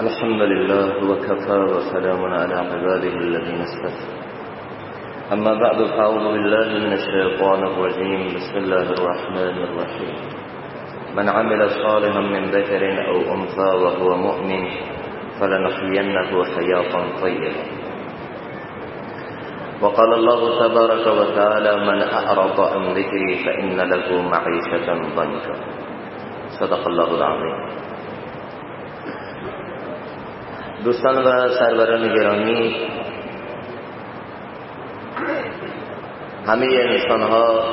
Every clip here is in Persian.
الحمد لله وكفى وسلام على عباده الذين اصطفى أما بعد فأعوذ بالله من الشيطان الرجيم. بسم الله الرحمن الرحيم. من عمل صالحا من ذكر أو أنثى وهو مؤمن فلنحيينه حياة طيبة. وقال الله تبارك وتعالى من أعرض عن ذكري فإن له معيشة ضنكا. صدق الله العظيم. دوستان و سروران گرامی همه انسان ها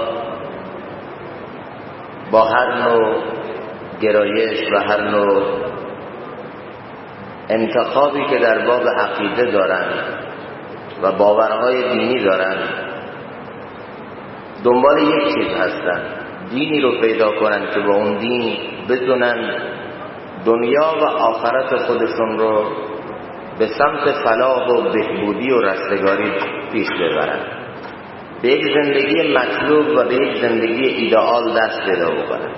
با هر نوع گرایش و هر نوع انتخابی که در باب عقیده دارند و باورهای دینی دارند دنبال یک چیز هستند دینی رو پیدا کنند که با اون دین بتونن دنیا و آخرت خودشون رو به سمت فلاح و بهبودی و رستگاری پیش ببرند به یک زندگی مطلوب و به یک زندگی ایدئال دست پیدا بکنند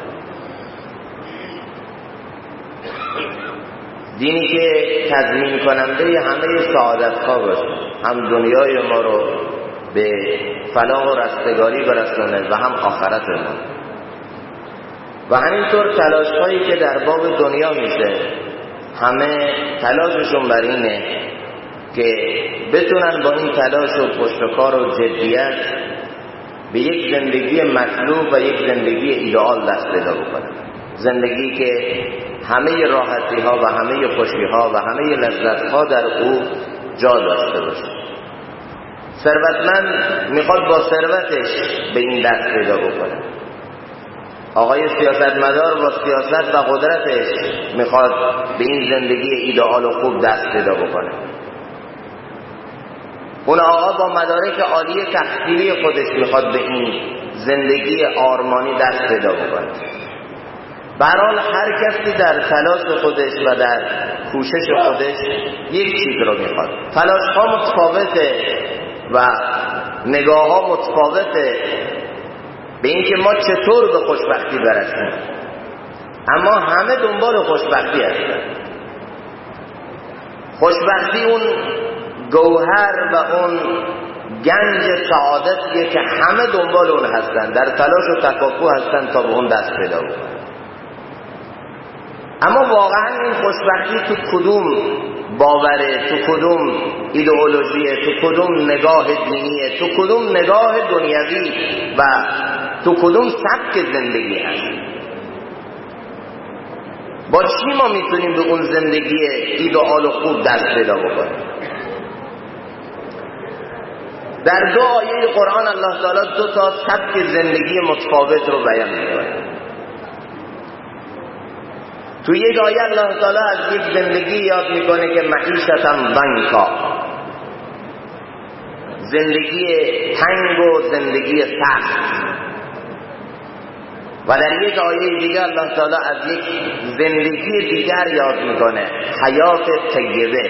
دینی که تضمین کننده همه سعادت ها باشه. هم دنیای ما رو به فلاح و رستگاری برسونه و هم آخرت ما. و همینطور تلاش هایی که در باب دنیا میشه همه تلاششون بر اینه که بتونن با این تلاش و پشتکار و جدیت به یک زندگی مطلوب و یک زندگی ایدئال دست پیدا بکنن. زندگی که همه راحتی ها و همه خوشی ها و همه لذت ها در او جا داشته باشه. ثروتمند می‌خواد با ثروتش به این دست پیدا بکنه. آقای سیاستمدار با سیاست و قدرتش می‌خواد به این زندگی ایدئال و خوب دست پیدا بکنه. اون آقا با مدارک عالی تحصیلی خودش می‌خواد به این زندگی آرمانی دست پیدا بکنه. برحال هر کسی در تلاش خودش و در کوشش خودش یک چیز رو می‌خواد. تلاش ها متفاوته و نگاه ها متفاوته. به اینکه ما چطور به خوشبختی برسیم. اما همه دنبال خوشبختی هستن. خوشبختی اون گوهر و اون گنج سعادتیه که همه دنبال اون هستن. در تلاش و تکاپو هستن تا به اون دست پیدا اما واقعا این خوشبختی تو کدوم باوره تو کدوم ایدئولوژیه تو کدوم نگاه دینیه تو کدوم نگاه دنیوی و تو کدوم سبک زندگی هست؟ با چی ما می‌تونیم به اون زندگی ایدئال و خوب دست پیدا بکنیم؟ در دو آیه قرآن الله تعالی دو تا سبک زندگی متفاوت رو بیان می‌کنه. تو یک آیه الله تعالی از یک زندگی یاد می‌کنه که معیشتم بنکا. زندگی تنگ و زندگی سخت. و در یک آیه دیگر الله تعالی از یک زندگی دیگر یاد می‌کنه. حیات طیبه.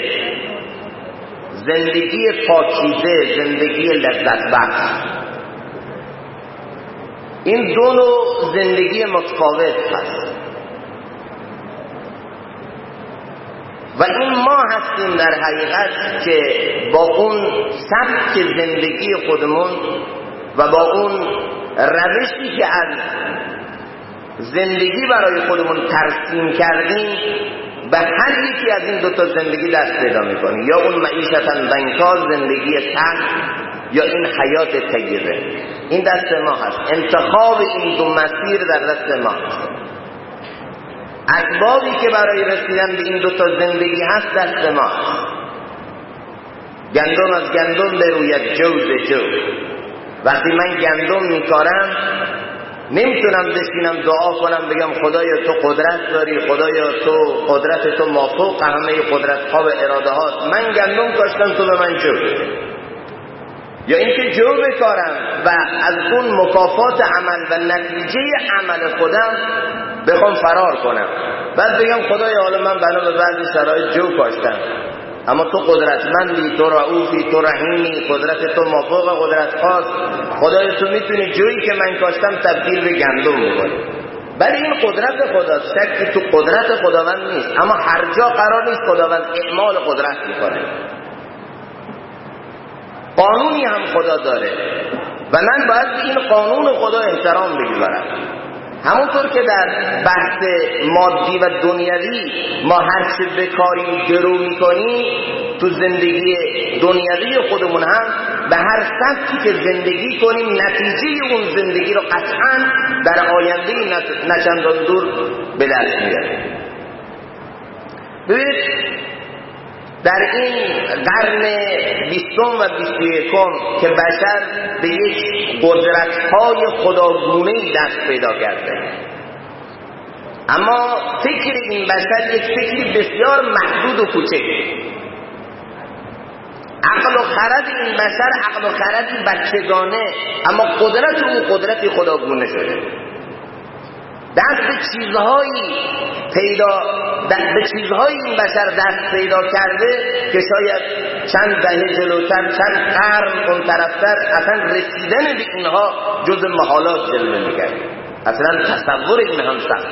زندگی پاکیزه زندگی لذت بخش این دو نوع زندگی متفاوت هست. و این ما هستیم در حقیقت که با اون سبک زندگی خودمون و با اون روشی که از زندگی برای خودمون ترسیم کردیم به هر یکی از این دوتا زندگی دست پیدا می‌کنیم یا اون معیشتا بنکار زندگی سخت یا این حیات طیبه. این دست ما هست. انتخاب این دو مسیر در دست ما هست. اسبابی که برای رسیدن به این دوتا زندگی هست دست ما هست. گندم از گندم بروید جو به جو وقتی من گندم میکارم نمی‌تونم بشینم دعا کنم بگم خدایا تو قدرت داری خدایا تو قدرت تو مافوق همه قدرت و اراده هاست من گندم کاشتم تو به من جو یا اینکه جو بکارم و از اون مکافات عمل و نتیجه عمل خودم بخوام فرار کنم. بعد بگم خدایا حالا من بنا به بعضی شرایط جو کاشتم. اما تو قدرتمندی تو رعوفی تو رحیمی قدرت تو مافوق قدرت خواست خدای تو می‌تونی جویی که من کاشتم تبدیل به گندم بکنی ولی این قدرت خداست. شکی تو قدرت خداوند نیست. اما هر جا قرار نیست خداوند اعمال قدرت می‌کنه. قانونی هم خدا داره. و من باید این قانون خدا احترام بگذارم. همونطور که در بحث مادی و دنیوی ما هر چه بکاریم درو می‌کنیم تو زندگی دنیوی خودمون هم به هر سطحی که زندگی کنیم نتیجه اون زندگی رو قطعا در آینده نچندان دور به دست میاریم ببینید در این قرن بیستم و بیست یکم که بشر به یک قدرتهای خداگونه دست پیدا کرده. اما فکر این بشر یک فکری بسیار محدود و کوچک. عقل و خرد این بشر عقل و خردی بچگانه اما قدرت او قدرتی خداگونه شده. دست به چیزهایی پیدا به چیزهایی این بشر دست پیدا کرده که شاید چند دهه جلوتر چند قرن اون طرفتر اصلا رسیدن به اینها جز محالات جلوه می‌کرد. اصلا تصور این هم سخت.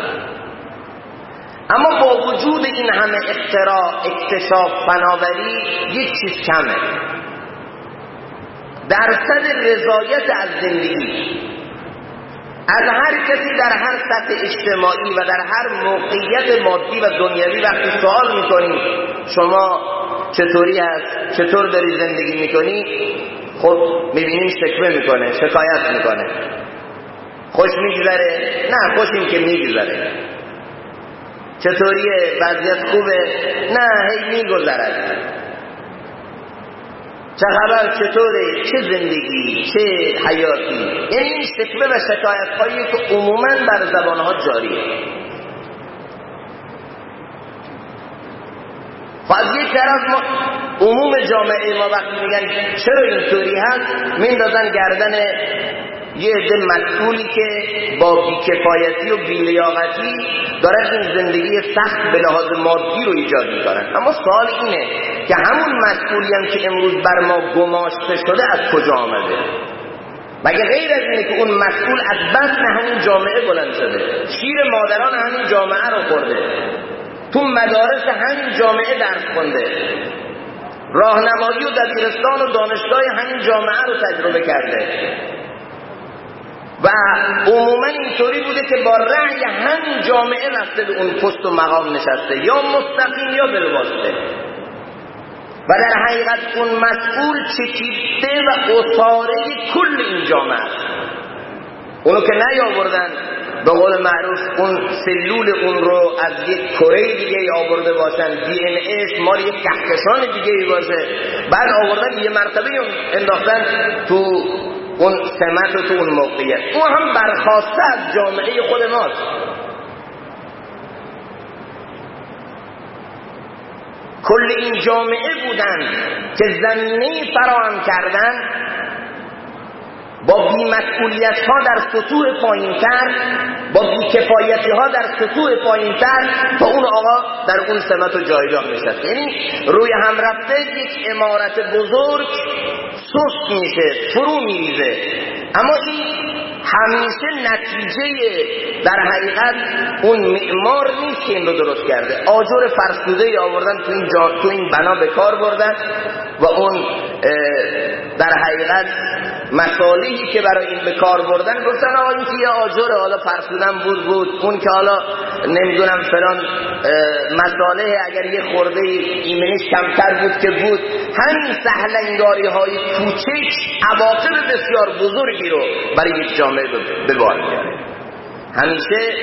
اما با وجود این همه اختراع اکتشاف فناوری یک چیز کمه. درصد رضایت از زندگی از هر کسی در هر سطح اجتماعی و در هر موقعیت مادی و دنیوی وقتی سوال می‌کنیم شما چطوری هست؟ چطور داری زندگی می‌کنی؟ خب می‌بینیم شکوه می‌کنه شکایت می‌کنه. خوش میگذره؟ نه خوش که میگذره. چطوریه؟ وضعیت خوبه؟ نه هی میگذرد چه خبر؟ چطوره چه زندگی؟ چه حیاتی؟ این شکوه و شکایت هایی که عموما بر زبان ها جاریه. خب از ما عموم جامعه ما وقتی میگن چرا اینطوری هست میندازن گردن یه عده مسئولی که با بیکفایتی و بیلیاقتی دارن این زندگی سخت به لحاظ مادی رو ایجاد می‌کنن. اما سوال اینه که همون مسئولی هم که امروز بر ما گماشته شده از کجا آمده؟ مگه غیر از اینه که اون مسئول از بطن همین جامعه بلند شده شیر مادران همین جامعه رو خورده تو مدارس همین جامعه درس خونده راهنمایی و دبیرستان و دانشگاه همین جامعه رو تجربه کرده؟ و عموما اینطوری بوده که با رأی همین جامعه رفته به اون پست و مقام نشسته یا مستقیم یا بالواسطه و در حقیقت اون مسئول چکیده و اصاره کل این جامعه اونو که نیاوردن به قول معروف اون سلول اون رو از یک کره دیگه آورده باشن. دی این ایش مال یک کهکشان دیگه ای باشه. بعد آوردن یه مرتبه انداختن تو اون سمت و تو اون موقعیت. او هم برخواسته از جامعه خود ماست. کل این جامعه بودن که زمینه فراهم کردن با بیمسئولیت ها در سطوح پایین تر با بیکفایتی ها در سطوح پایین تر تا اون آقا در اون سمت و جایگاه نشست یعنی روی هم رفته یک امارت بزرگ سست میشه فرو میریزه. اما این همیشه نتیجه در حقیقت اون معمار نیست که این رو درست کرده. آجر فرسوده ای آوردن تو این, جا، تو این بنا به کار بردن و اون در حقیقت مصالحی که برای این به کار بردن گفتن آقا این که یه آجر حالا فرسودن بود بود. اون که حالا نمی‌دونم فلان مصالح اگر یه خورده ایمنش کمتر بود که بود. همین سهلنگاری های کوچک عواقب بسیار بزرگی رو برای یک جامعه به بار میاره همیشه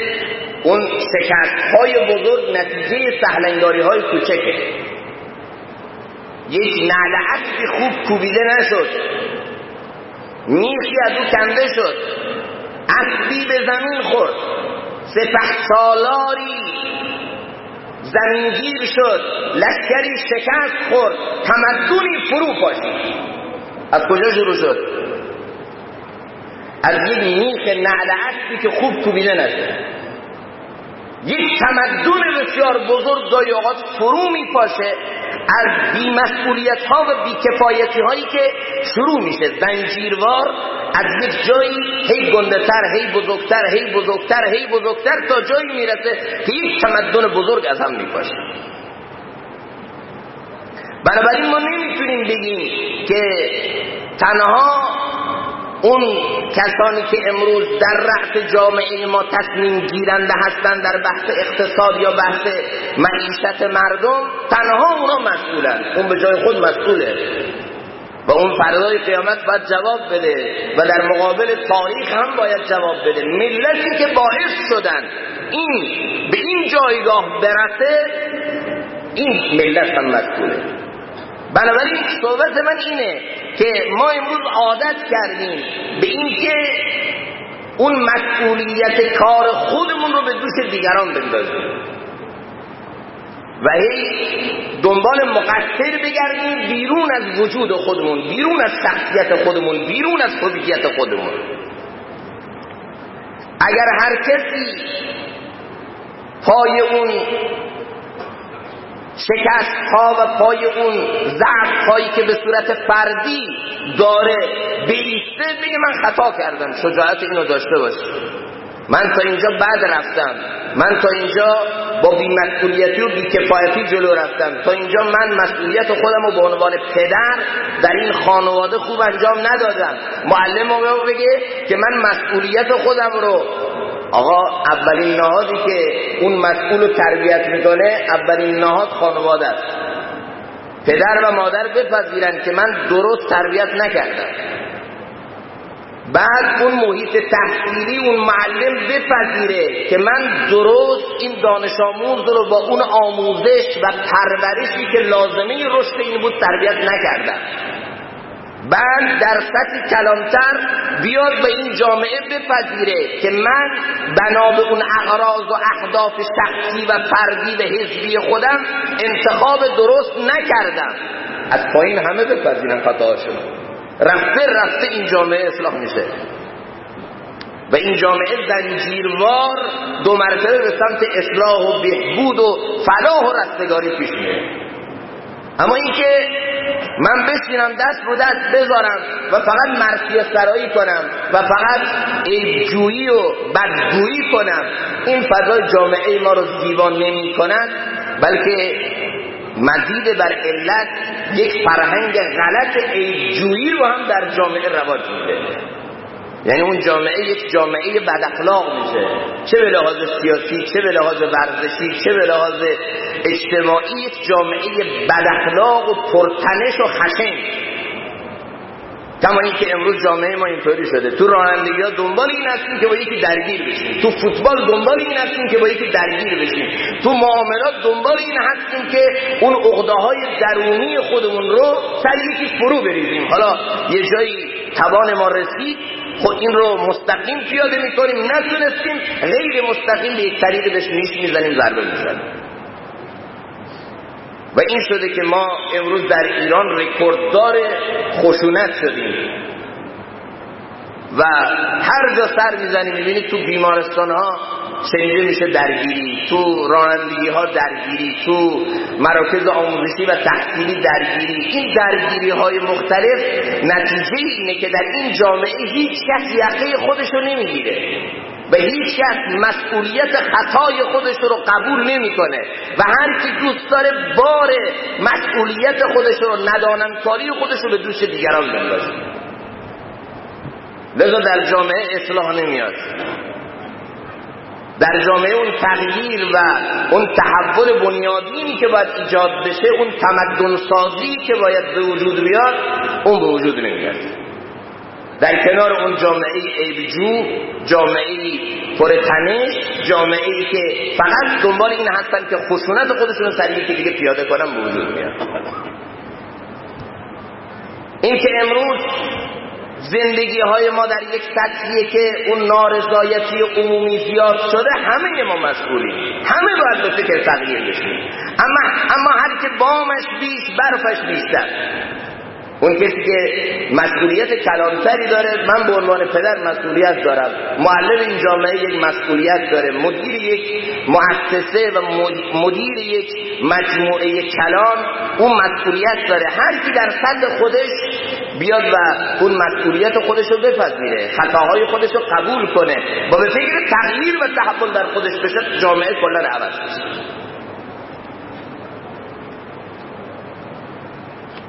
اون شکست های بزرگ نتیجه سهلنگاری های کوچکه. یک نعل خوب کوبیده نشد. میخی از او کنده شد. اسبی به زمین خورد. سپه سالاری زمینگیر شد. لشکری شکست خورد. تمدنی فرو پاشید. از کجا شروع شد؟ از یک میخ نعل اسبی که خوب کوبیده نشد. یک تمدن بسیار بزرگ گاهی اوقات فرو میپاشه. از بیمسئولیت ها و بیکفایتی هایی که شروع میشه. زنجیروار از یک جایی هی گندتر هی بزرگتر هی بزرگتر هی بزرگتر تا جایی می‌رسه که یک تمدن بزرگ از هم میپاشه. بنابراین ما نمی‌تونیم بگیم که تنها اون کسانی که امروز در رأس جامعه ما تصمیم گیرنده هستند در بحث اقتصاد یا بحث معیشت مردم تنها اونا مسئولن. اون به جای خود مسئوله. و اون فردای قیامت باید جواب بده. و در مقابل تاریخ هم باید جواب بده. ملتی که باعث شدن این به این جایگاه برسه این ملت هم مسئوله. بنابراین صحبت من اینه که ما امروز عادت کردیم به اینکه اون مسئولیت کار خودمون رو به دوش دیگران بندازیم و هی دنبال مقصر بگردیم بیرون از وجود خودمون بیرون از شخصیت خودمون بیرون از هویت خودمون. اگر هر کسی پای اون شکست ها و پای اون ضعف هایی که به صورت فردی داره بیسته بگه من خطا کردم شجاعت اینو داشته باشه من تا اینجا بعد رفتم. من تا اینجا با بیمسئولیتی و بیکفایتی جلو رفتم. تا اینجا من مسئولیت خودم رو به عنوان پدر در این خانواده خوب انجام ندادم. معلم رو بگه که من مسئولیت خودم رو آقا اولین نهادی که اون مسئول رو تربیت می‌کنه اولین نهاد خانواده است. پدر و مادر بپذیرن که من درست تربیت نکردم. بعد اون محیط تحصیلی اون معلم بپذیره که من درست این دانش آموز رو با اون آموزش و پرورشی که لازمه رشد این بود تربیت نکردم. بعد در سطح کلانتر بیاد به این جامعه بپذیره که من بنا به اون اغراض و اهداف شخصی و فردی و حزبی خودم انتخاب درست نکردم. از پایین همه بپذیرن خطاهاشون. رفته رفته این جامعه اصلاح میشه. و این جامعه زنجیروار دو مرتبه به سمت اصلاح و بهبود و فلاح و رستگاری پیش میره. اما اینکه من بشینم دست رو دست بذارم و فقط مرسی سرایی کنم و فقط ایجویی و بدگویی کنم این فضای جامعه ما رو زیبا نمی کنن بلکه مزید بر علت یک فرهنگ غلط ایجویی رو هم در جامعه رواج میده. یعنی اون جامعه یک جامعه بد اخلاق میشه. چه به لحاظ سیاسی چه به لحاظ ورزشی چه به لحاظ اجتماعی یک جامعه بد اخلاق و پرتنش و خشن. کما اینکه امروز جامعه ما اینطوری شده. تو رانندگی ها دنبال این هستیم که با یکی درگیر بشیم. تو فوتبال دنبال این هستیم که با یکی درگیر بشیم. تو معاملات دنبال این هستیم که اون عقده های درونی خودمون رو سر یکی فرو بریزیم. حالا یه جایی توان ما رسید خود این رو مستقیم پیاده می‌کنیم. نتونستیم. غیر مستقیم به یک طریق بهش نیش می‌زنیم ضربه می‌زنیم. و این شده که ما امروز در ایران رکورددار خشونت شدیم. و هر جا سر می‌زنیم می‌بینید تو بیمارستان ها شنیده میشه درگیری. تو رانندگی ها درگیری. تو مراکز آموزشی و تحصیلی درگیری. این درگیری های مختلف نتیجه اینه که در این جامعه هیچ کس یقه خودش رو نمی‌گیره و هیچ کس مسئولیت خطای خودش رو قبول نمی‌کنه و هر کی دوست داره بار مسئولیت خودش رو ندانمکاری خودش رو به دوش دیگران بندازه. لذا در جامعه اصلاح نمیاد. در جامعه اون تغییر و اون تحول بنیادینی که باید ایجاد بشه اون تمدن سازی که باید به وجود بیاد اون به وجود نمیاد. در کنار اون جامعه عیبجو جامعه پرتنش جامعه ای که فقط دنبال این هستن که خشونت خودشون سر که دیگه پیاده کنن به وجود میاد. این که امروز زندگی های ما در یک سطحیه که اون نارضایتی عمومی زیاد شده همه ما مسئولیم. همه باید به فکر تغییر بشیم. اما اما هر که بامش بیش برفش بیشتر اون کسی که مسئولیت کلانتری داره من به عنوان پدر مسئولیت دارم. معلم این جامعه یک مسئولیت داره. مدیر یک مؤسسه و مدیر یک مجموعه کلان اون مسئولیت داره. هر کی در صد خودش بیاد و اون مسئولیت خودش رو بپذیره خطاهای خودش رو قبول کنه با به فکر تغییر و تحول در خودش بشه جامعه کلا عوض بشه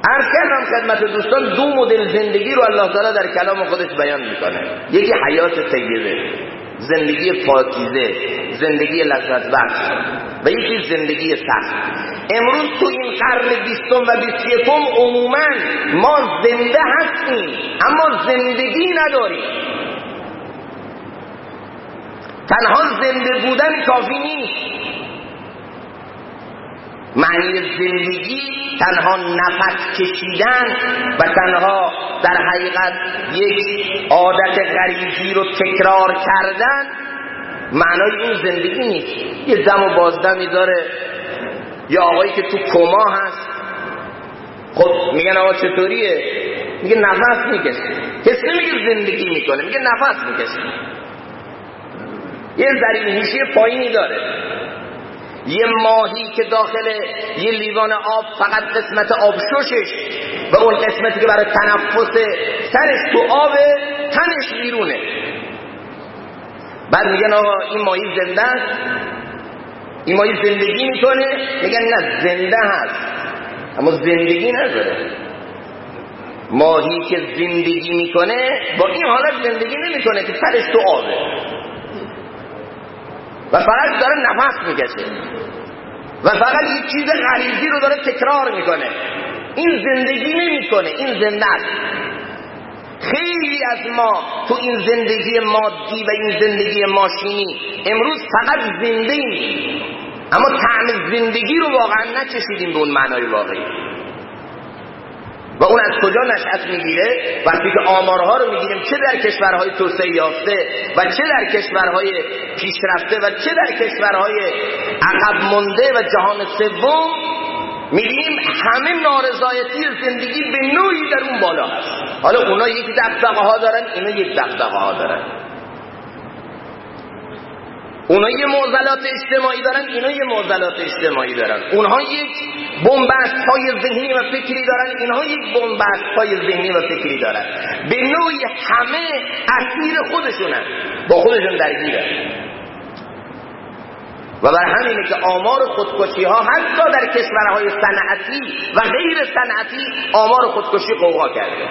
عرض کردم خدمت دوستان دو مدل زندگی رو الله تعالی در کلام خودش بیان می‌کنه. یکی حیات طیبه زندگی پاکیزه زندگی لذت بخش و یکی زندگی سخت. امروز تو این قرن بیستم و بیست یکم عموما ما زنده هستیم اما زندگی نداریم. تنها زنده بودن کافی نیست. معنی زندگی تنها نفس کشیدن و تنها در حقیقت یک عادت غریزی رو تکرار کردن معنای اون زندگی نیست. یه دم و بازدمی داره. یا آقایی که تو کما هست. خب میگن آقا چطوریه؟ میگه نفس می‌کشه. کسی میگه زندگی می‌کنه. میگه نفس می‌کشه. یه ذریع پایینی داره. یه ماهی که داخل یه لیوان آب فقط قسمت آبشوشش و اون قسمتی که برای تنفس سرش تو آب تنش بیرونه. بعد میگن آقا این ماهی زنده است. این ماهی زندگی می‌کنه. میگن نه زنده هست. اما زندگی نداره. ماهی که زندگی می‌کنه با این حالت زندگی نمی‌کنه که سرش تو آبه. و فقط داره نفس می‌کشه. و فقط یک چیز غریزی رو داره تکرار می‌کنه. این زندگی نمی‌کنه این زنده خیلی از ما تو این زندگی مادی و این زندگی ماشینی امروز فقط زنده ایم. اما طعم زندگی رو واقعا نچشیدیم به اون معنای واقعی. و اون از کجا نشأت می‌گیره؟ وقتی که آمارها رو می‌گیریم چه در کشورهای توسعه یافته و چه در کشورهای پیشرفته و چه در کشورهای عقب مونده و جهان سوم میگیم همه نارضایتی زندگی به نوعی در اون بالا هست. حالا اونا یک دقدقه ها دارن اینا یک دقدقه ها دارن. اونا یه معضلات اجتماعی دارن اینا یه معضلات اجتماعی دارن. اونها یک بنبست های ذهنی و فکری دارن اینها یک بنبست های ذهنی و فکری دارن. به نوعی همه اسیر خودشونن. با خودشون درگیرن و بر همینه که آمار خودکشی ها حتی در کشورهای صنعتی و غیر صنعتی آمار خودکشی قوقا کرده.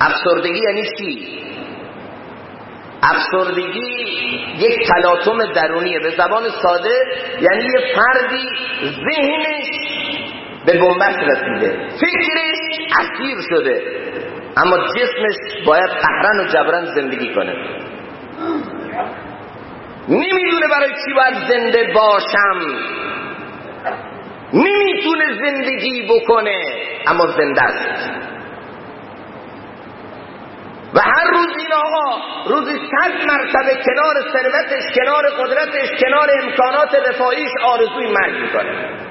افسردگی یعنی چی؟ افسردگی یک تلاطم درونیه. به زبان ساده یعنی یه فردی ذهنش به بنبست رسیده. فکرش اسیر شده. اما جسمش باید قهرن و جبران زندگی کنه. نمی‌دونه برای چی باید زنده باشم. نمی‌تونه زندگی بکنه اما زنده است و هر روز این روزی صد مرتبه کنار ثروتش کنار قدرتش کنار امکانات رفاهیش آرزوی مرگ می‌کنه.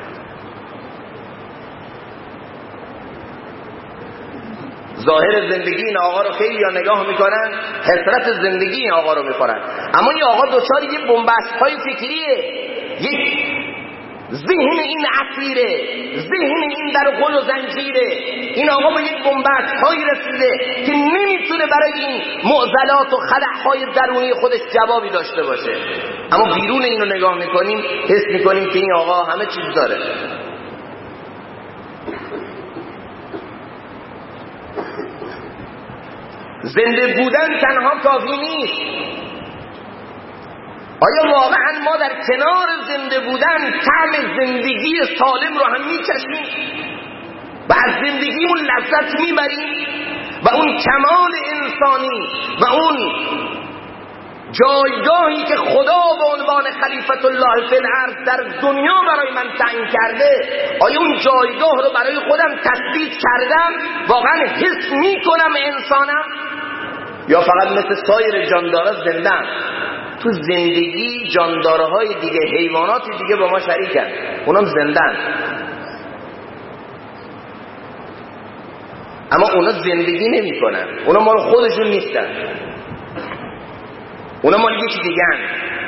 ظاهر زندگی این آقا رو خیلی یا نگاه می‌کنن حسرت زندگی این آقا رو می‌خورن. اما این آقا دوچار یه بنبست های فکریه یک ذهن این عصیره ذهن این در قل و زنجیره. این آقا به یک بنبست هایی رسیده که نمی‌تونه برای این معضلات و خلع های درونی خودش جوابی داشته باشه. اما بیرون اینو نگاه می‌کنیم حس می‌کنیم که این آقا همه چیز داره. زنده بودن تنها کافی نیست. آیا واقعا ما در کنار زنده بودن طعم زندگی سالم رو هم میچشیم و از زندگیمون لذت می‌بریم؟ و اون کمال انسانی و اون جایگاهی که خدا به عنوان خلیفت الله فی در دنیا برای من تعیین کرده آیا اون جایگاه رو برای خودم تثبیت کردم؟ واقعا حس می‌کنم انسانم؟ یا فقط مثل سایر جاندارا زندم تو زندگی جاندارهای دیگه حیوانات دیگه با ما شریکن اونم زندن اما اونا زندگی نمی‌کنن. اونا مال خودشون نیستن. اونا مال یکی دیگه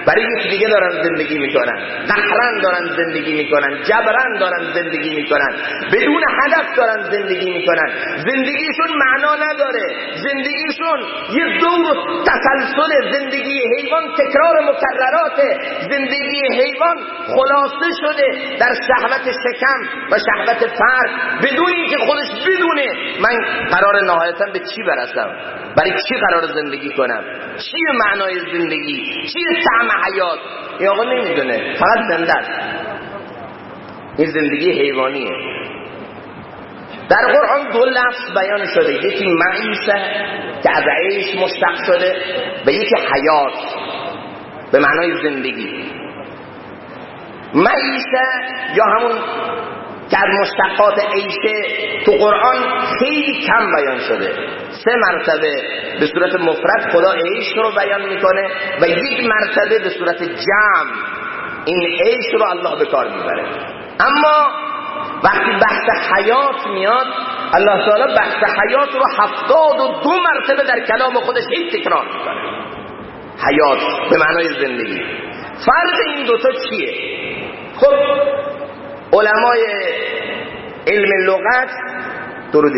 برای یکی دیگه دارن زندگی می‌کنن قهرن دارن زندگی می‌کنن جبرن دارن زندگی می‌کنن بدون هدف دارن زندگی می‌کنن. زندگیشون معنا نداره. زندگیشون یه دور تسلسل زندگی حیوان تکرار مکررات. زندگی حیوان خلاصه شده در شهوت شکم و شهوت فرد. بدون اینکه خودش بدونه من قرار نهایتا به چی برسم؟ برای چی قرار زندگی کنم؟ چیه معنای زندگی؟ چیه تعم حیات. این آقا نمی‌دونه. فقط زنده است این زندگی حیوانیه. در قرآن دو لفظ بیان شده. یکی معیسه که از عیش مشتق شده و یکی حیات. به معنای زندگی. معیشه یا همون از مشتقات عیشه تو قرآن خیلی کم بیان شده. سه مرتبه به صورت مفرد خدا عیش رو بیان می‌کنه و یک مرتبه به صورت جمع این عیش رو الله به کار می‌بره. اما وقتی بحث حیات میاد الله تعالی بحث حیات رو هفتاد و دو مرتبه در کلام خودش هیچ تکرار می‌کنه. حیات به معنای زندگی. فرق این دوتا چیه؟ خب علمای علم لغت درود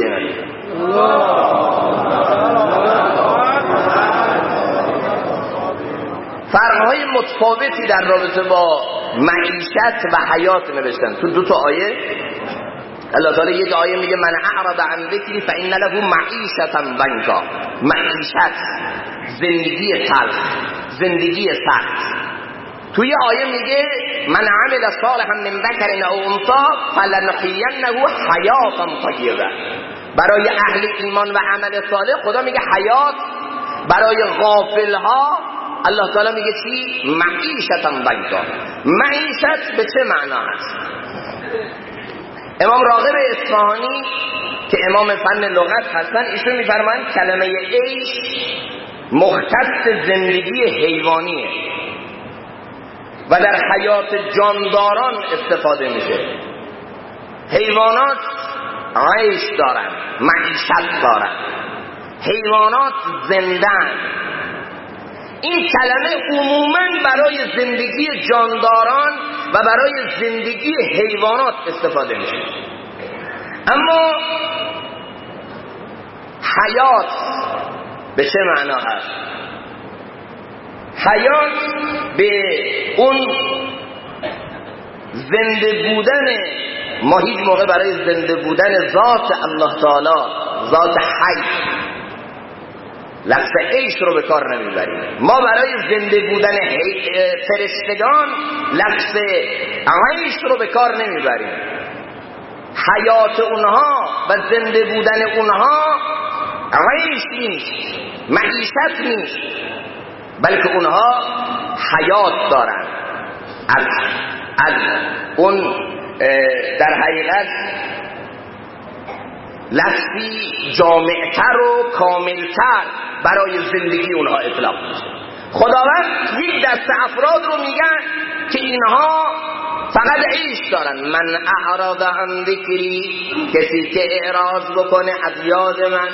فرقهای متفاوتی در رابطه با معیشت و حیات نوشتن. تو دو تا آیه. الله تعالی یک آیه میگه من اعرض عن ذکری فان له معیشتا ضنکا. معیشت زندگی تلخ زندگی سخت توی آیه میگه من عمل صالحا من ذکر او انثى فلنحيينه حیاتا طیبه. برای اهل ایمان و عمل صالح خدا میگه حیات. برای غافل ها الله تعالی میگه چی؟ معیشتا ضنکا معیشت به چه معنا هست امام راغب اصفهانی که امام فن لغت هستن ایشون میفرمایند کلمه عیش مختص زندگی حیوانیه. و در حیات جانداران استفاده میشه. حیوانات عیش دارن معیشت دارن. حیوانات زندن این کلمه عموما برای زندگی جانداران و برای زندگی حیوانات استفاده میشه. اما حیات به چه معنا هست؟ حیات به اون زنده بودن ما هیچ موقع برای زنده بودن ذات الله تعالی ذات حی لفظ عیش رو به کار نمی‌بریم. ما برای زنده بودن فرشتگان لفظ عیش رو به کار نمی‌بریم. حیات اونها و زنده بودن اونها عیش نیست معیشت نیست. بلکه اونها حیات دارن. از, از اون در حقیقت لفظی جامعتر و کاملتر برای زندگی اونها اطلاق میشه. خداوند یک دست افراد رو میگن که اینها فقط عیش دارن. من اعراض عن ذکری کسی که اعراض بکنه از یاد من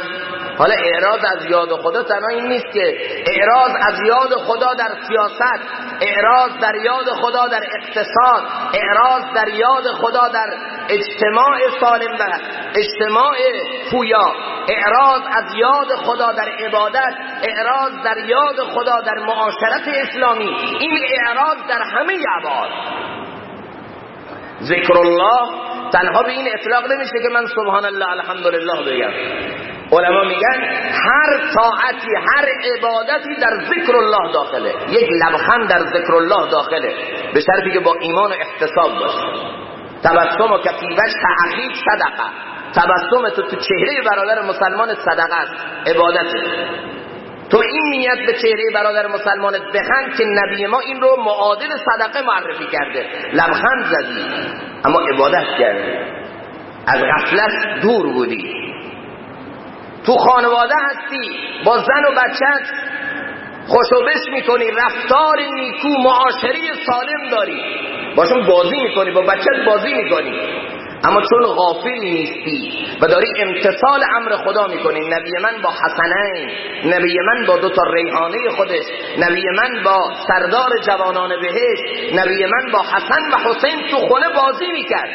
حالا اعراض از یاد خدا تنها این نیست که اعراض از یاد خدا در سیاست اعراض در یاد خدا در اقتصاد اعراض در یاد خدا در اجتماع سالم و اجتماع پویا اعراض از یاد خدا در عبادت اعراض در یاد خدا در معاشرت اسلامی این اعراض در همه عباد ذکر الله تنها به این اطلاق نمیشه که من سبحان الله الحمدلله بگم. علما میگن هر طاعتی هر عبادتی در ذکر الله داخله. یک لبخند در ذکر الله داخله. به شرطی که با ایمان و احتساب باشه. تبسم و کفیبش تعقیب صدقه. تبسم تو تو چهره برادر مسلمان صدقه است. عبادته تو این نیت به چهره برادر مسلمانت بخند که نبی ما این رو معادل صدقه معرفی کرده. لبخند زدی اما عبادت کردی. از غفلت دور بودی. تو خانواده هستی با زن و بچت خوشوبش می‌کنی رفتار نیکو معاشری سالم داری. باشون بازی می‌کنی با بچت بازی می‌کنی. اما چون غافل نیستی و داری امتصال امر خدا می‌کنی نبی من با حسنین نبی من با دو تا ریحانه خودش نبی من با سردار جوانان بهش نبی من با حسن و حسین تو خونه بازی می‌کرد.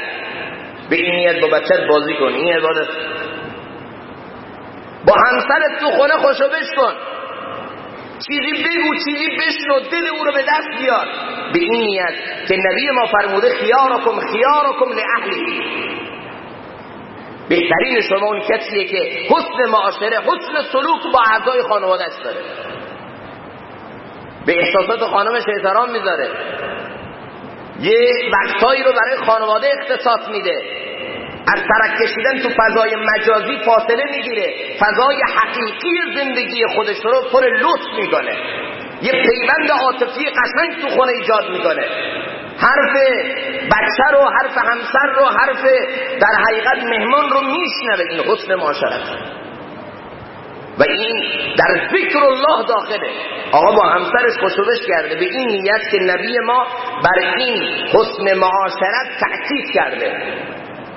به این نیت با بچت بازی کن این عبادت. با همسرت تو خونه خوشو کن چیزی بگو چیزی بشنو دل او رو به دست بیار. به این نیت که نبی ما فرموده خیارکم خیارکم لأهلی. بهترین شما اون کسیه که حسن معاشره حسن سلوک با اعضای خانوادهش داره. به احساسات خانمش احترام می‌ذاره. یه وقتایی رو برای خانواده اختصاص میده. از ترک کشیدن تو فضای مجازی فاصله می‌گیره. فضای حقیقی زندگی خودش رو پر لطف می‌کنه. یه پیوند عاطفی قشنگ تو خونه ایجاد می‌کنه. حرف بچه رو حرف همسر رو حرف در حقیقت مهمان رو میشنوه این حسن معاشرت. و این در ذکر الله داخله. آقا با همسرش خوشوبش کرده. به این نیت که نبی ما بر این حسن معاشرت تأکید کرده.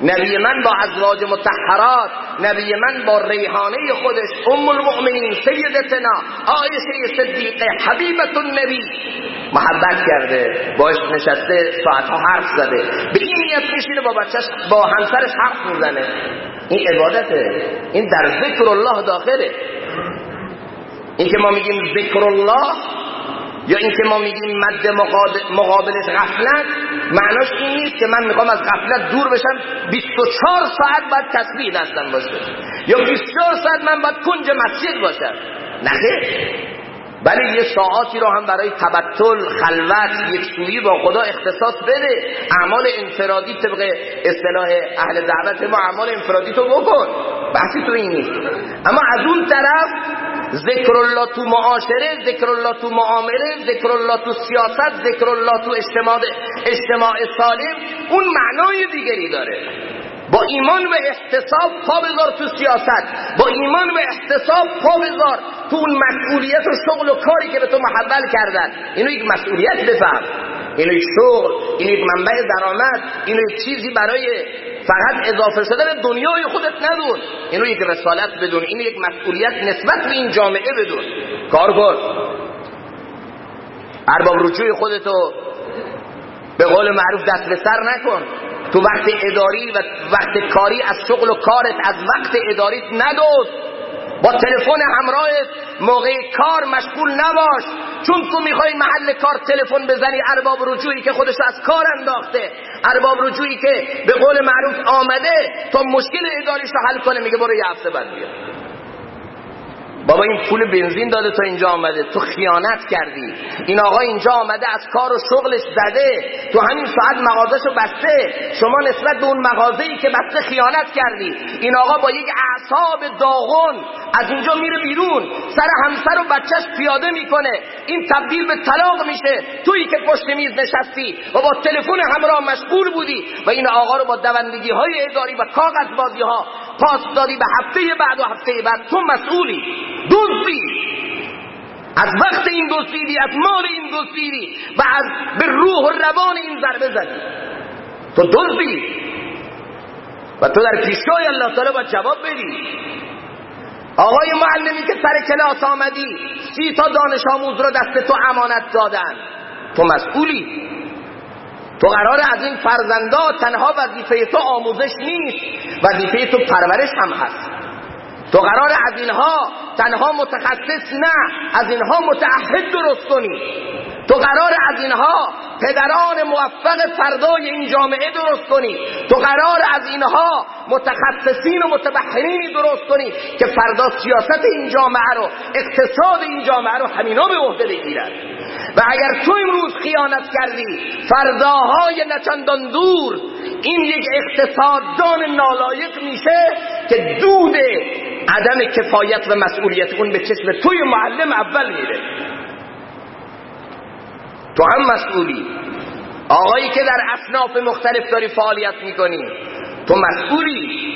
نبی من با ازواج متحرات نبی من با ریحانه خودش ام المؤمنین سیدتنا آیشه صدیقه حبیبت النبی محبت کرده باش نشسته ساعتها حرف زده. به این نیت میشینه با بچهش با همسرش حرف می‌زنه. این عبادته. این در ذکر الله داخله. این که ما میگیم ذکر الله یا اینکه ما میگیم مد مقابلش غفلت معناش این نیست که من می‌خوام از غفلت دور بشم 24 ساعت بعد تسبیح دستم باشه. یا 24 ساعت من باید کنج مسجد باشم. نه ولی یه ساعاتی رو هم برای تبتل خلوت یک سویی با خدا اختصاص بده. اعمال انفرادی طبق اصطلاح اهل دعوت ما اعمال انفرادی تو بکن. بحثی تو این نیست. اما از اون طرف ذکر الله تو معاشره ذکر الله تو معامله ذکر الله تو سیاست ذکر الله تو اجتماع اجتماع سالم اون معنای دیگری داره با ایمان و احتساب پا بذار تو سیاست با ایمان و احتساب پا بذار تو اون مسئولیت و شغل و کاری که به تو محول کردن اینو یک مسئولیت بفهم اینو یک شغل اینو یک منبع درآمد اینو یک چیزی برای فقط اضافه شدن دنیای خودت ندون. اینو یک رسالت بدون اینو یک مسئولیت نسبت به این جامعه بدون. کار کن ارباب رجوع خودتو به قول معروف دست به سر نکن. تو وقت اداری و وقت کاری از شغل و کارت از وقت اداریت ندوز. با تلفن همراهت موقع کار مشغول نباش. چون تو می‌خوای محل کار تلفن بزنی ارباب رجوعی که خودش از کار انداخته ارباب رجوعی که به قول معروف آمده تا مشکل اداریش رو حل کنه میگه برو یه هفته بعد بیا بابا این پول بنزین داده تا اینجا آمده تو خیانت کردی. این آقا اینجا آمده از کار و شغلش زده تو همین ساعت مغازشو بسته. شما نسبت به اون مغازه‌ای که بسته خیانت کردی. این آقا با یک اعصاب داغون از اینجا میره بیرون. سر همسر و بچهش پیاده می‌کنه. این تبدیل به طلاق میشه. تویی که پشت میز نشستی. و با تلفن همراه مشغول بودی. و این آقا رو با دوندگی های اداری و کاغذ بازی ها پاس دادی به هفته بعد و هفته بعد. تو مسئولی. دزدی از وقت این دزدیدی از مال این دزدیدی و از به روح و روان این ضربه زدی. تو دزدی. و تو در پیشگاه الله تعالی باید جواب بدی. آقای معلمی که سر کلاس آمدی سی تا دانش آموز رو دست تو امانت دادن. تو مسئولی. تو قرار از این فرزندا تنها وظیفه تو آموزش نیست وظیفه تو پرورش هم هست. تو قرار از اینها تنها متخصص نه از اینها متعهد درست کنی. تو قرار از اینها پدران موفق فردای این جامعه درست کنی. تو قرار از اینها متخصصین و متبحرینی درست کنی که فردا سیاست این جامعه رو اقتصاد این جامعه رو همینا به عهده بگیرن. و اگر تو امروز خیانت کردی فرداهای نچندان دور این یک اقتصاددان نالایق میشه که دود عدم کفایت و مسئولیت اون به چشم توی معلم اول میره. تو هم مسئولی. آقایی که در اصناف مختلف داری فعالیت می‌کنی تو مسئولی.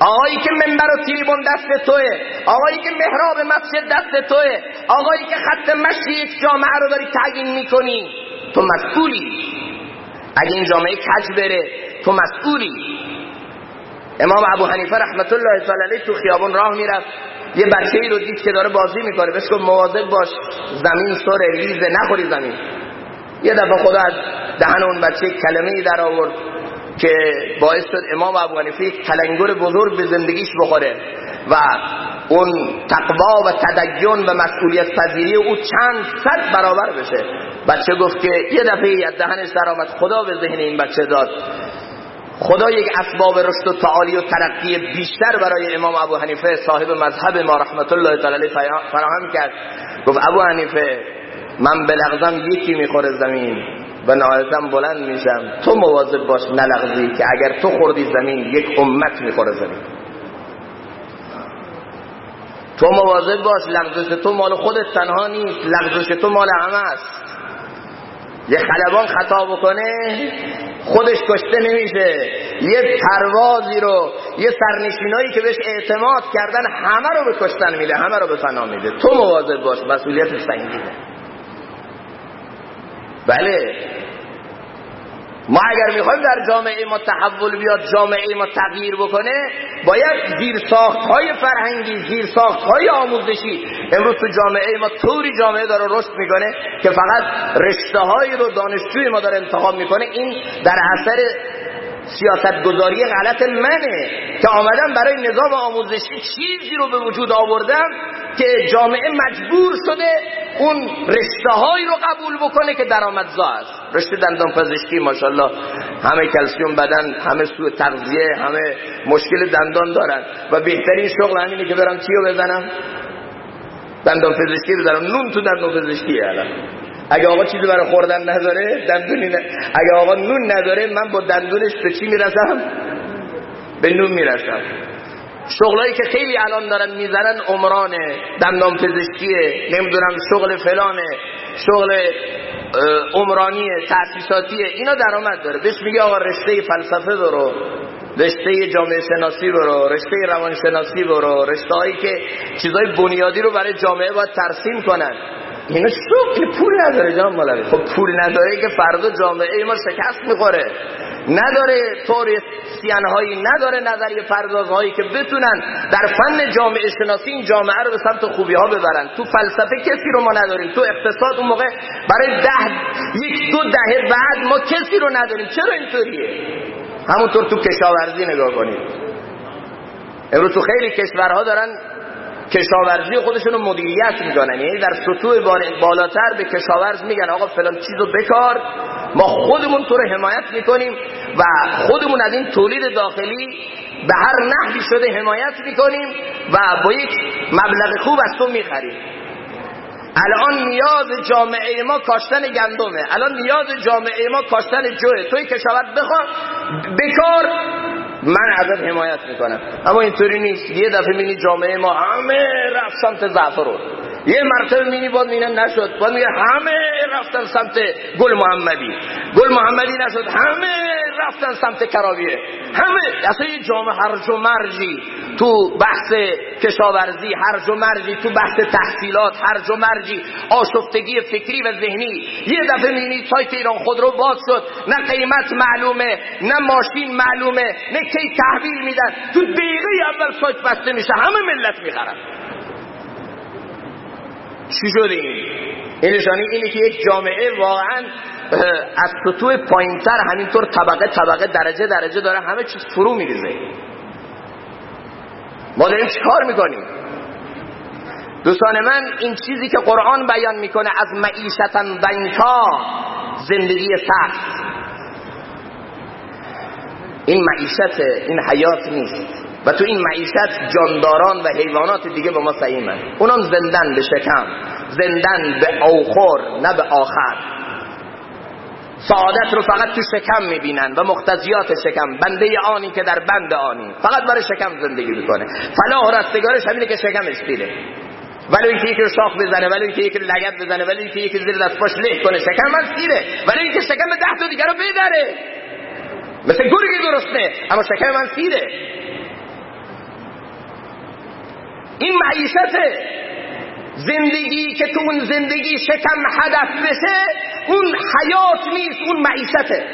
آقایی که منبر و تریبون دست توه. آقایی که محراب مسجد دست توه. آقایی که خط مشی یک جامعه رو داری تعیین می‌کنی. تو مسئولی. اگه این جامعه کج بره تو مسئولی. امام ابو حنیفه رحمت الله تعالی تو خیابون راه می‌رفت. یه بچه ای رو دید که داره بازی می‌کنه. بهش گفت مواظب باش زمین سر لیزه نخوری زمین. یه دفعه خدا از دهن اون بچه کلمه ای در آورد که باعث شد امام ابو حنیفه کلنگر بزرگ به زندگیش بخوره و اون تقوا و تدین و مسئولیت پذیری او چند صد برابر بشه. بچه گفت که یه دفعه از دهنش در آمد. خدا به ذهن این بچه داد. خدا یک اسباب رشد و تعالی و ترقی بیشتر برای امام ابو حنیفه صاحب مذهب ما رحمت الله تعالی فراهم کرد. گفت ابو حنیفه من بلغزم یکی می‌خوره زمین و نهایتم بلند میشم. تو مواظب باش نلغزی که اگر تو خوردی زمین یک امت می‌خوره زمین. تو مواظب باش لغزش تو مال خودت تنها نیست لغزش تو مال همه است. یه خلبان خطا بکنه خودش کشته نمیشه. یه پروازی رو یه سرنشینایی که بهش اعتماد کردن همه رو به کشتن میده همه رو به فنا میده. تو مواظب باش مسئولیت سنگینه. بله. ما اگر می‌خوایم در جامعه ما تحول بیاد جامعه ما تغییر بکنه باید زیر ساخت های فرهنگی زیر ساخت های آموزشی امروز تو جامعه ما طوری جامعه داره رشد می‌کنه که فقط رشته هایی رو دانشجوی ما داره انتخاب می‌کنه. این در اثر سیاست گذاری غلط منه که آمدم برای نظام آموزشی چیزی رو به وجود آوردم که جامعه مجبور شده اون رشته هایی رو قبول بکنه که درآمدزا است. رشته دندان پزشکی ماشاءالله. همه کلسیوم بدن همه سوء تغذیه همه مشکل دندان دارن. و بهترین شغل همینه که برم چیو بزنم؟ دندان پزشکی دارم. نون تو دندان پزشکیه الان. اگه آقا چیزی برای خوردن نداره دندونی نه. اگه آقا نون نداره من با دندونش به چی می‌رسم؟ به نون می‌رسم. شغلایی که خیلی الان دارن می‌زنن عمرانه. دندان پزشکیه. نمی‌دونم شغل فلانه. شغل عمرانیه تاسیساتیه اینا درآمد داره. بهش میگه آقا رشته فلسفه برو رشته جامعه شناسی برو رشته روانشناسی برو رشته هایی که چیزای بنیادی رو برای جامعه باید ترسیم کنن. اینا شغل پول نداره جان مولوی. خب پول نداره که فردا جامعه ما شکست می‌خوره. نداره طور سیانهایی نداره نظری پردازهایی که بتونن در فن جامعه شناسی این جامعه رو به سمت خوبی ها ببرن. تو فلسفه کسی رو ما نداریم. تو اقتصاد اون موقع برای ده یک دو دهه بعد ما کسی رو نداریم. چرا اینطوریه؟ همونطور تو کشاورزی نگاه کنید. امروز تو خیلی کشورها دارن کشاورزی خودشون رو مدیریت می‌کنن. یعنی در سطوح بالاتر به کشاورز میگن آقا فلان چیزو بکار. ما خودمون تو رو حمایت می‌کنیم و خودمون از این تولید داخلی به هر نحوی شده حمایت می‌کنیم و با یک مبلغ خوب از تو می‌خریم. الان نیاز جامعه ما کاشتن گندمه. الان نیاز جامعه ما کاشتن جوه. توی کشاورز بخواه بکار. من ازت حمایت می‌کنم. اما اینطوری نیست. یه دفعه مینی جامعه ما همه رفت سمت زعفرون یه مرتبه مینی باید مینه نشد. باید میگه همه رفتن سمت گل محمدی. گل محمدی نشد همه رفتن سمت کراویه. همه اصلا یه جامعه هرج و مرجی تو بحث کشاورزی هرج و مرجی تو بحث تحصیلات هرج و مرجی آشفتگی فکری و ذهنی. یه دفعه مینی سایت ایران خودرو باز شد. نه قیمت معلومه نه ماشین معلومه نه کی تحویل میدن. تو دقیقه اول سایت بسته میشه همه ملت می‌خرن. چی شده این؟ نشانی اینه که یک جامعه واقعا از سطوح پایینتر همینطور طبقه طبقه درجه درجه داره همه چیز فرو میریزه. ما داریم چیکار می‌کنیم؟ دوستان من این چیزی که قرآن بیان می‌کنه از معیشتن دنکا زندگی سخت. این معیشت این حیات نیست. و تو این معیشت جانداران و حیوانات دیگه به ما سعیمن اونم زندن به شکم زندن به اوخور نه به آخر. سعادت رو فقط تو شکم می‌بینن و مختزیات شکم. بنده آنی که در بند آنی. فقط برای شکم زندگی می‌کنه. فلاح رستگارش همینه که شکمش دیره ولی اینکه یکی رو شاخ بزنه ولی اینکه یکی رو لگت بزنه ولی اینکه یکی زیر دست پاش له کنه شکم من سیره ولی اینکه شکم ده تا دیگر رو بدره مثل گرگی درسته اما شکم من سیره این معیشته زندگی که تو اون زندگی شکم هدف بشه اون حیات نیست اون معیشته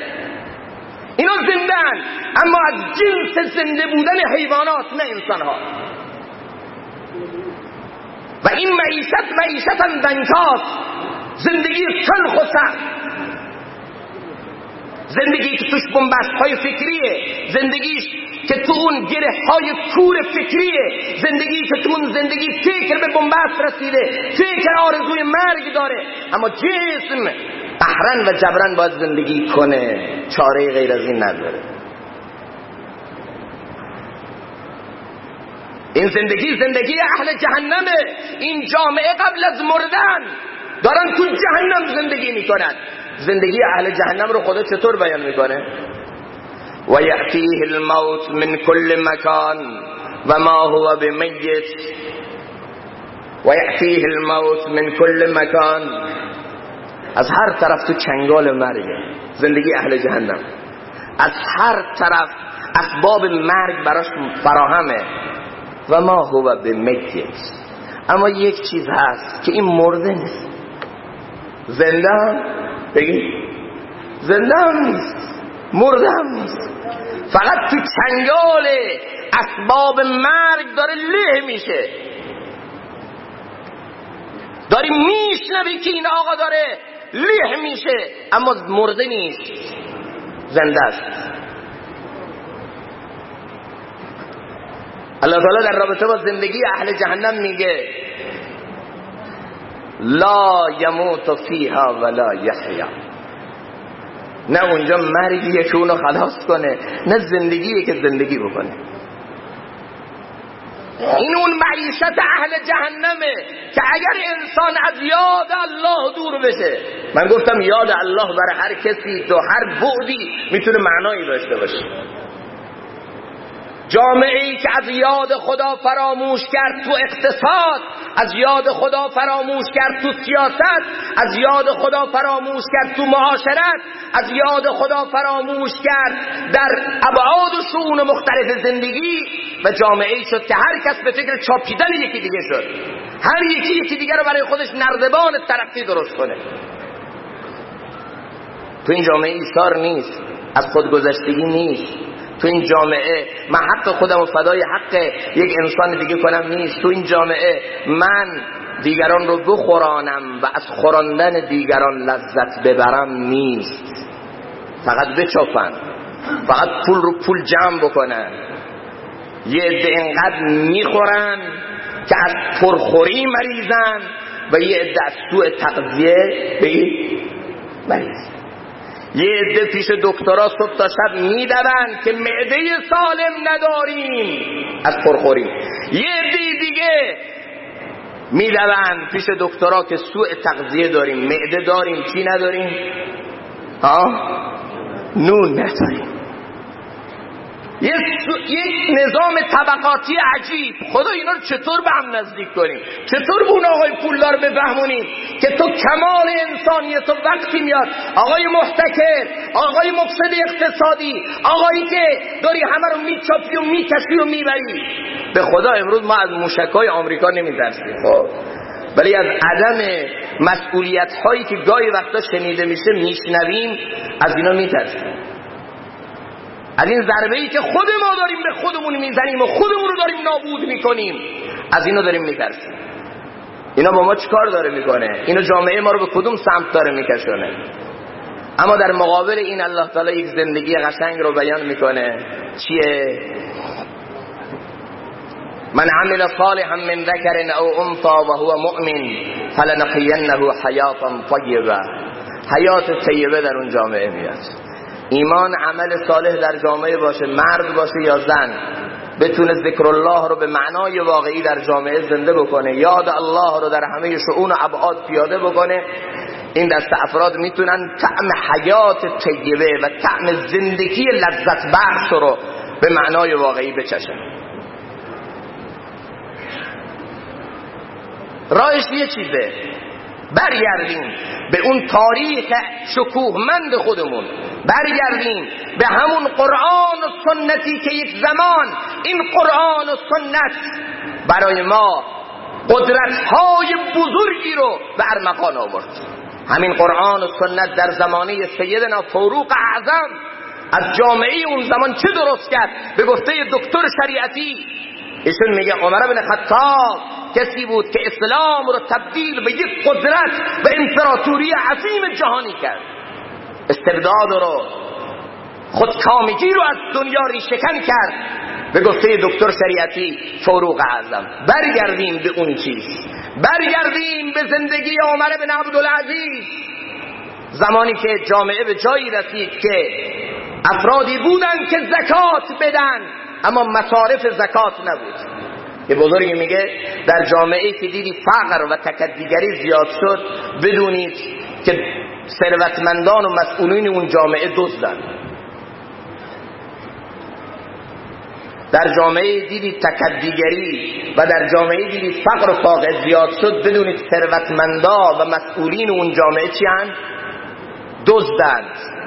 اینا زندن اما از جنس زنده بودن حیوانات نه انسان ها و این معیشت معیشت دنکاس زندگی تلخ و سخت. زندگی که توش بنبست های فکریه. زندگیش که تو اون گره های کور فکریه. زندگی که تو اون زندگی فکر به بنبست رسیده. فکر آرزوی مرگ داره. اما جسم قهرن و جبرن باید زندگی کنه. چاره غیر از این نداره. این زندگی زندگی اهل جهنمه. این جامعه قبل از مردن. دارن تو جهنم زندگی می‌کنن. زندگی اهل جهنم رو خدا چطور بیان می‌کنه؟ و یحتیه الموت من کل مکان و ما هو بمیت. و یحتیه الموت من کل مکان. از هر طرف تو چنگال مرگه زندگی اهل جهنم. از هر طرف اسباب مرگ براش فراهمه. و ما هو بمیت. اما یک چیز هست که این مرده نیست. زنده بگی زنده هم نیست مرده هم نیست. فقط تو چنگال اسباب مرگ داره له میشه. داری میشنوی که این آقا داره له میشه اما مرده نیست زنده است. الله تعالی در رابطه با زندگی اهل جهنم میگه لا یموت فیها ولا یحیا نه اونجا مرگیه که اونو خلاص کنه نه زندگیه که زندگی بکنه. این اون معیشت اهل جهنمه که اگر انسان از یاد الله دور بشه. من گفتم یاد الله برای هر کسی تو هر بعدی می‌تونه معنایی داشته باشه. جامعه ای که از یاد خدا فراموش کرد تو اقتصاد از یاد خدا فراموش کرد تو سیاست از یاد خدا فراموش کرد تو معاشرت از یاد خدا فراموش کرد در ابعاد و شؤون مختلف زندگی و جامعه ای شد که هر کس به فکر چاپیدن یکی دیگه شد. هر یکی یکی دیگه رو برای خودش نردبان ترقی درست کنه. تو این جامعه ایثار نیست از خودگذشتگی نیست. تو این جامعه. من حق خودم و فدای حق یک انسان دیگه کنم نیست. تو این جامعه من دیگران رو بخورانم و از خوراندن دیگران لذت ببرم نیست. فقط بچافن فقط پول رو پول جمع بکنن. یه عده انقدر می‌خورن که از پرخوری مریضن و یه عده از سوء تغذیه به مریض. یه عده پیش دکترا صبح تا شب میدون که معده سالم نداریم. از پرخوری یه عده دیگه میدون پیش دکترا که سوء تغذیه داریم معده داریم چی نداریم؟ ها نون نداریم. یک نظام طبقاتی عجیب. خدا اینا رو چطور به هم نزدیک کنیم؟ چطور به اون آقای پولدار بفهمونیم که تو کمال انسانیت تو وقتی میاد؟ آقای محتکر آقای مفسد اقتصادی آقایی که داری همه رو میچاپی و می‌کشی و می‌بری. به خدا امروز ما از موشکای آمریکا نمیترسیم خب؟ ولی از عدم مسئولیت هایی که گاهی وقتا شنیده میشه میشنویم از اینا میترسیم. از این ضربه ای که خود ما داریم به خودمون می‌زنیم و خودمون رو داریم نابود می‌کنیم از اینو داریم میترسیم. اینا با ما چیکار داره می‌کنه؟ اینو جامعه ما رو به کدوم سمت داره میکشونه؟ اما در مقابل این الله تعالی یک زندگی قشنگ رو بیان می‌کنه. چیه؟ من عمل صالحا من ذکر او انثى وهو مؤمن فلنحيينه حیاتا طیبه. حیات طیبه در اون جامعه میاد. ایمان عمل صالح در جامعه باشه مرد باشه یا زن بتونه ذکر الله رو به معنای واقعی در جامعه زنده بکنه یاد الله رو در همه شؤون و ابعاد پیاده بکنه این دست افراد می‌تونن طعم حیات طیبه و طعم زندگی لذت بخش رو به معنای واقعی بچشن. راهش یه چیزه. برگردیم به اون تاریخ شکوهمند خودمون. برگردیم به همون قرآن و سنتی که یک زمان این قرآن و سنت برای ما قدرت های بزرگی رو به ارمقان آورد. همین قرآن و سنت در زمانه سیدنا فروق اعظم از جامعه اون زمان چه درست کرد؟ به گفته دکتر شریعتی ایشون میگه عمر بن خطاب کسی بود که اسلام رو تبدیل به یک قدرت به امپراتوری عظیم جهانی کرد. استبداد رو خودکامگی رو از دنیا ریشکن کرد. به گفته دکتر شریعتی فروغ اعظم. برگردیم به اون چیز. برگردیم به زندگی عمر بن عبدالعزیز. زمانی که جامعه به جایی رسید که افرادی بودن که زکات بدن. اما مصارف زکات نبود. یه بزرگی میگه در جامعه که دیدی فقر و تکدیگری زیاد شد بدونید که ثروتمندان و مسئولین اون جامعه دزدن. در جامعه دیدید تکدیگری و در جامعه دیدید فقر و فاقه زیاد شد بدونید ثروتمندا و مسئولین اون جامعه چی هن؟ دزدند.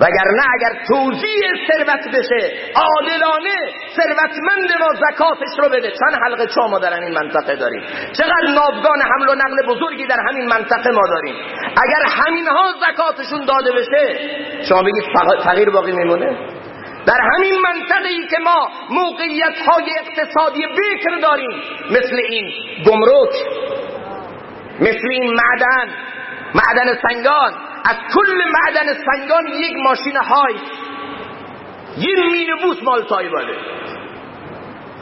وگرنه اگر توزیع ثروت بشه عادلانه ثروتمند ما زکاتش رو بده. چند حلقه چا ما در این منطقه داریم؟ چقدر نابگان حمل و نقل بزرگی در همین منطقه ما داریم؟ اگر همین ها زکاتشون داده بشه شما بگید فقیر باقی میمونه؟ در همین منطقه ای که ما موقعیت های اقتصادی بکر داریم مثل این گمرک مثل این معدن معدن سنگان از کل معدن سنگان یک ماشین های یک مینیبوس مال تایوانه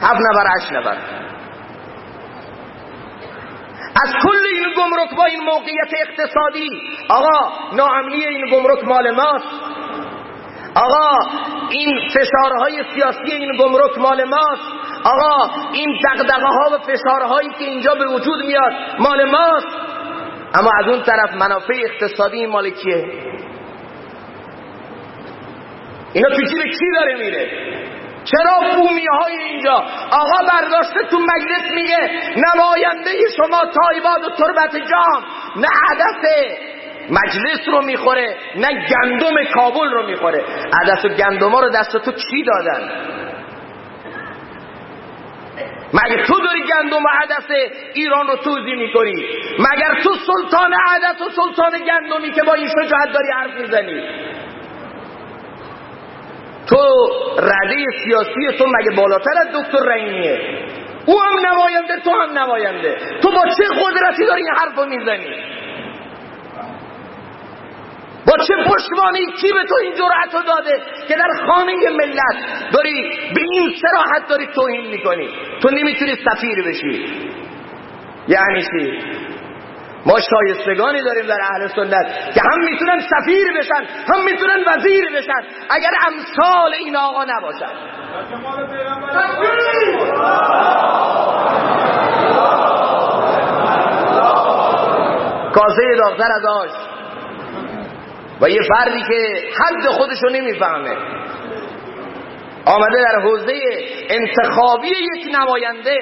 هفت نفر هشت نفر. از کل این گمرک با این موقعیت اقتصادی آقا ناامنی این گمرک مال ماست. آقا این فشارهای سیاسی این گمرک مال ماست. آقا این دقدقه ها و فشارهایی که اینجا به وجود میاد مال ماست. اما از اون طرف منافع اقتصادی مال کیه؟ اینا تو جیب کی داره میره چرا بومی های اینجا؟ آقا برداشته تو مجلس میگه نماینده شما تایباد و تربت جام نه عدسه مجلس رو می‌خوره نه گندم کابل رو می‌خوره. عدس و گندم رو دست تو کی دادن؟ مگر تو داری گندم و عدس ایران رو توضیح می‌کنی؟ مگر تو سلطان عدس و سلطان گندمی که با این شجاعت داری حرف می‌زنی؟ تو رده سیاسی تو مگه بالاتر از دکتر رحیمیه؟ او هم نماینده تو هم نماینده. تو با چه قدرتی داری این حرف رو می‌زنی؟ با چه پشتوانی کی به تو این جرأت رو داده که در خانه ملت داری به این سراحت داری توهین می‌کنی؟ تو نمی‌تونی سفیر بشی. یعنی چی؟ ما شایستگانی داریم در اهل سنت که هم می‌تونن سفیر بشن هم می‌تونن وزیر بشن اگر امثال این آقا نباشن. کاسه داختر از آش. و یه فردی که حد خودشو نمی‌فهمه. آمده در حوزه انتخابی یک نماینده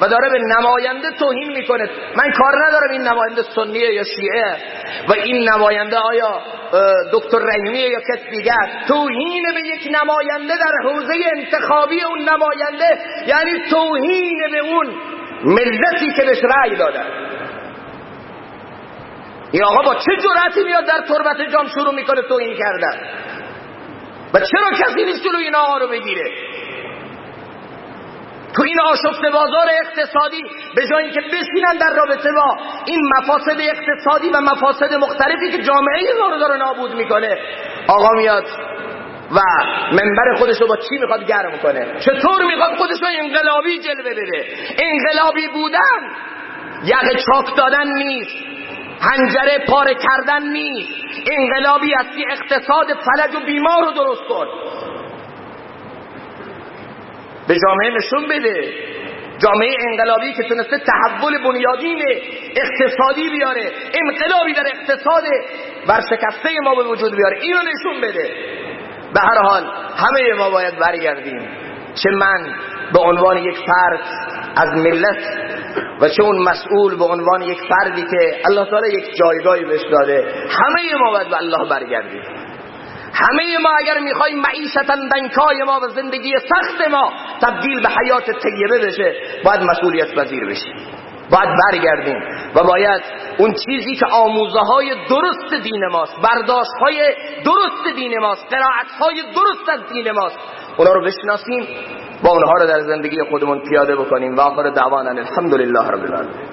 و داره به نماینده توهین می‌کنه. من کار ندارم این نماینده سنیه یا شیعه. و این نماینده آیا دکتر رحیمیه یا کس دیگر توهین به یک نماینده در حوزه انتخابی اون نماینده؟ یعنی توهین به اون ملتی که بهش رأی دادن. این آقا با چه جرأتی میاد در تربت جام شروع می‌کنه توهین کردن؟ و چرا کسی نیست جلو این آقا رو بگیره؟ تو این آشفت بازار اقتصادی به جایی که بشینن در رابطه با این مفاسد اقتصادی و مفاسد مختلفی که جامعه ما رو داره نابود می‌کنه آقا میاد و منبر خودش رو با چی می‌خواد گرم کنه؟ چطور می‌خواد خودش رو انقلابی جلوه بده؟ انقلابی بودن یقه چاک دادن نیست. هنجره پاره کردن نیست. انقلابی هستی اقتصاد فلج و بیمار رو درست کن. به جامعه نشون بده. جامعه انقلابی که تونسته تحول بنیادین اقتصادی بیاره انقلابی در اقتصاد ورشکسته ما به وجود بیاره. اینو نشون بده. به هر حال همه ما باید برگردیم. چه من به عنوان یک فرد از ملت و چه اون مسئول به عنوان یک فردی که الله تعالی یک جایگاهی بهش داده همه ما باید به الله برگردیم. همه ما اگر می‌خوایم معیشتا دنکای ما و زندگی سخت ما تبدیل به حیات طیبه بشه باید مسئولیت پذیر بشیم. باید برگردیم و باید اون چیزی که آموزه های درست دین ماست برداشت های درست دین ماست قرائت های درست از دین ماست اونا رو بشناسیم با اونها رو در زندگی خودمون پیاده بکنیم. و آخر دعوانا الحمدلله رب العالمین.